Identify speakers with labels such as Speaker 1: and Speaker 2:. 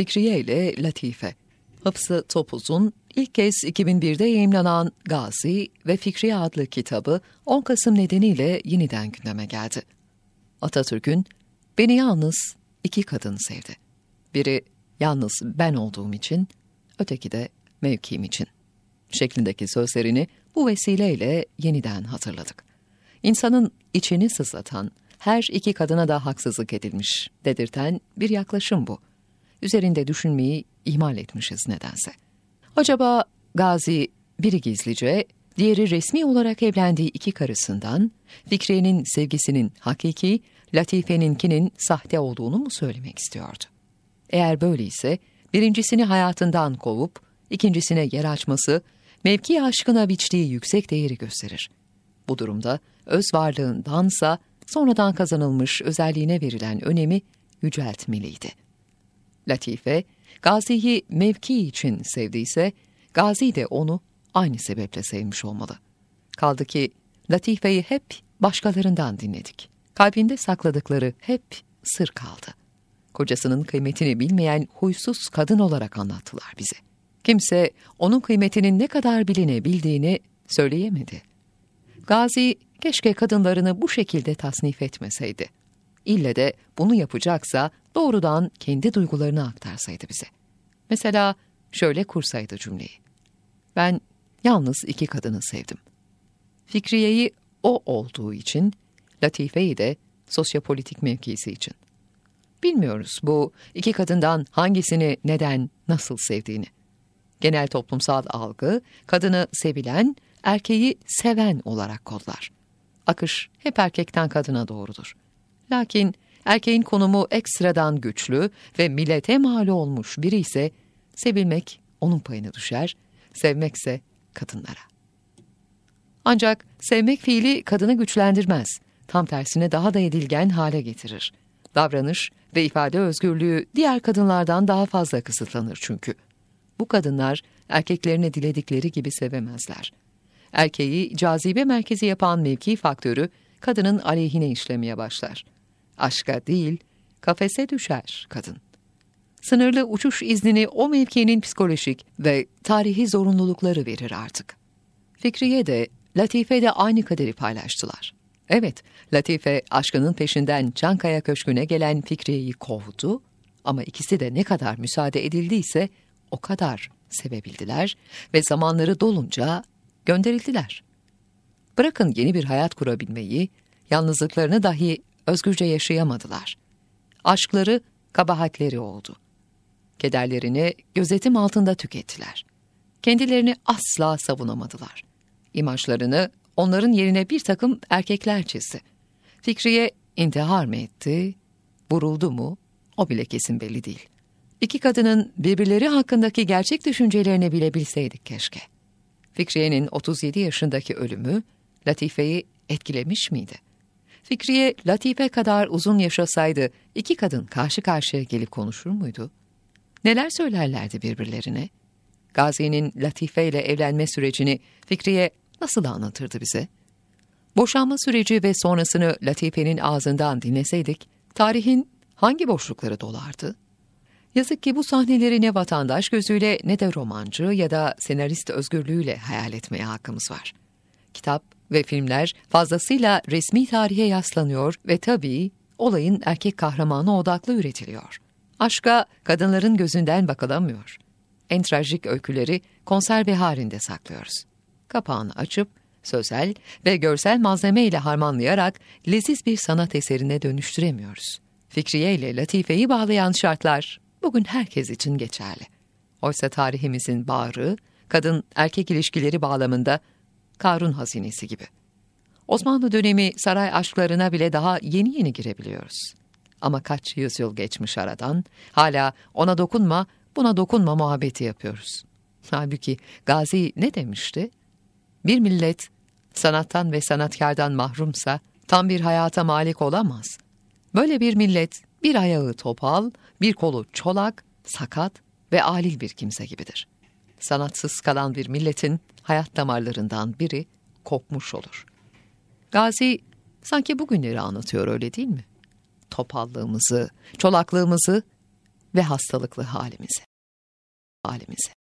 Speaker 1: Fikriye ile Latife. Hıfzı Topuz'un ilk kez 2001'de yayımlanan Gazi ve Fikriye adlı kitabı 10 Kasım nedeniyle yeniden gündeme geldi. Atatürk'ün beni yalnız iki kadın sevdi. Biri yalnız ben olduğum için, öteki de mevkim için şeklindeki sözlerini bu vesileyle yeniden hatırladık. İnsanın içini sızlatan, her iki kadına da haksızlık edilmiş dedirten bir yaklaşım bu. Üzerinde düşünmeyi ihmal etmişiz nedense. Acaba Gazi biri gizlice, diğeri resmi olarak evlendiği iki karısından, Fikriye'nin sevgisinin hakiki, Latife'ninkinin sahte olduğunu mu söylemek istiyordu? Eğer böyleyse, birincisini hayatından kovup, ikincisine yer açması, mevki aşkına biçtiği yüksek değeri gösterir. Bu durumda öz varlığındansa sonradan kazanılmış özelliğine verilen önemi yüceltmeliydi. Latife, Gazi'yi mevki için sevdiyse, Gazi de onu aynı sebeple sevmiş olmalı. Kaldı ki Latife'yi hep başkalarından dinledik. Kalbinde sakladıkları hep sır kaldı. Kocasının kıymetini bilmeyen huysuz kadın olarak anlattılar bize. Kimse onun kıymetinin ne kadar bilinebildiğini söyleyemedi. Gazi keşke kadınlarını bu şekilde tasnif etmeseydi. İlle de bunu yapacaksa doğrudan kendi duygularını aktarsaydı bize. Mesela şöyle kursaydı cümleyi. Ben yalnız iki kadını sevdim. Fikriye'yi o olduğu için, Latife'yi de sosyopolitik mevkisi için. Bilmiyoruz bu iki kadından hangisini, neden, nasıl sevdiğini. Genel toplumsal algı, kadını sevilen, erkeği seven olarak kodlar. Akış hep erkekten kadına doğrudur. Lakin erkeğin konumu ekstradan güçlü ve millete mal olmuş biri ise sevilmek onun payına düşer, sevmekse kadınlara. Ancak sevmek fiili kadını güçlendirmez. Tam tersine daha da edilgen hale getirir. Davranış ve ifade özgürlüğü diğer kadınlardan daha fazla kısıtlanır çünkü. Bu kadınlar erkeklerini diledikleri gibi sevemezler. Erkeği cazibe merkezi yapan mevki faktörü kadının aleyhine işlemeye başlar. Aşka değil, kafese düşer kadın. Sınırlı uçuş iznini o mevkinin psikolojik ve tarihi zorunlulukları verir artık. Fikriye de, Latife de aynı kaderi paylaştılar. Evet, Latife aşkının peşinden Çankaya Köşkü'ne gelen Fikriye'yi kovdu ama ikisi de ne kadar müsaade edildiyse o kadar sevebildiler ve zamanları dolunca gönderildiler. Bırakın yeni bir hayat kurabilmeyi, yalnızlıklarını dahi özgürce yaşayamadılar. Aşkları kabahatleri oldu. Kederlerini gözetim altında tükettiler. Kendilerini asla savunamadılar. İmajlarını onların yerine bir takım erkekler çizdi. Fikriye intihar mı etti, vuruldu mu o bile kesin belli değil. İki kadının birbirleri hakkındaki gerçek düşüncelerini bile bilseydik keşke. Fikriye'nin 37 yaşındaki ölümü Latife'yi etkilemiş miydi? Fikriye Latife kadar uzun yaşasaydı iki kadın karşı karşıya gelip konuşur muydu? Neler söylerlerdi birbirlerine? Gazi'nin Latife ile evlenme sürecini Fikriye nasıl anlatırdı bize? Boşanma süreci ve sonrasını Latife'nin ağzından dinleseydik, tarihin hangi boşlukları dolardı? Yazık ki bu sahneleri ne vatandaş gözüyle ne de romancı ya da senarist özgürlüğüyle hayal etmeye hakkımız var. Kitap ve filmler fazlasıyla resmi tarihe yaslanıyor ve tabii olayın erkek kahramanı odaklı üretiliyor. Aşka kadınların gözünden bakılamıyor. En trajik öyküleri konserve halinde saklıyoruz. Kapağını açıp sözel ve görsel malzeme ile harmanlayarak leziz bir sanat eserine dönüştüremiyoruz. Fikriye ile Latife'yi bağlayan şartlar bugün herkes için geçerli. Oysa tarihimizin bağrı, kadın erkek ilişkileri bağlamında Karun hazinesi gibi. Osmanlı dönemi saray aşklarına bile daha yeni yeni girebiliyoruz. Ama kaç yüzyıl geçmiş aradan, hala ona dokunma, buna dokunma muhabbeti yapıyoruz. Halbuki Gazi ne demişti? Bir millet sanattan ve sanatkardan mahrumsa tam bir hayata malik olamaz. Böyle bir millet bir ayağı topal, bir kolu çolak, sakat ve alil bir kimse gibidir. Sanatsız kalan bir milletin hayat damarlarından biri kopmuş olur. Gazi sanki bugünleri anlatıyor öyle değil mi? Topallığımızı, çolaklığımızı ve hastalıklı halimize. Halimize.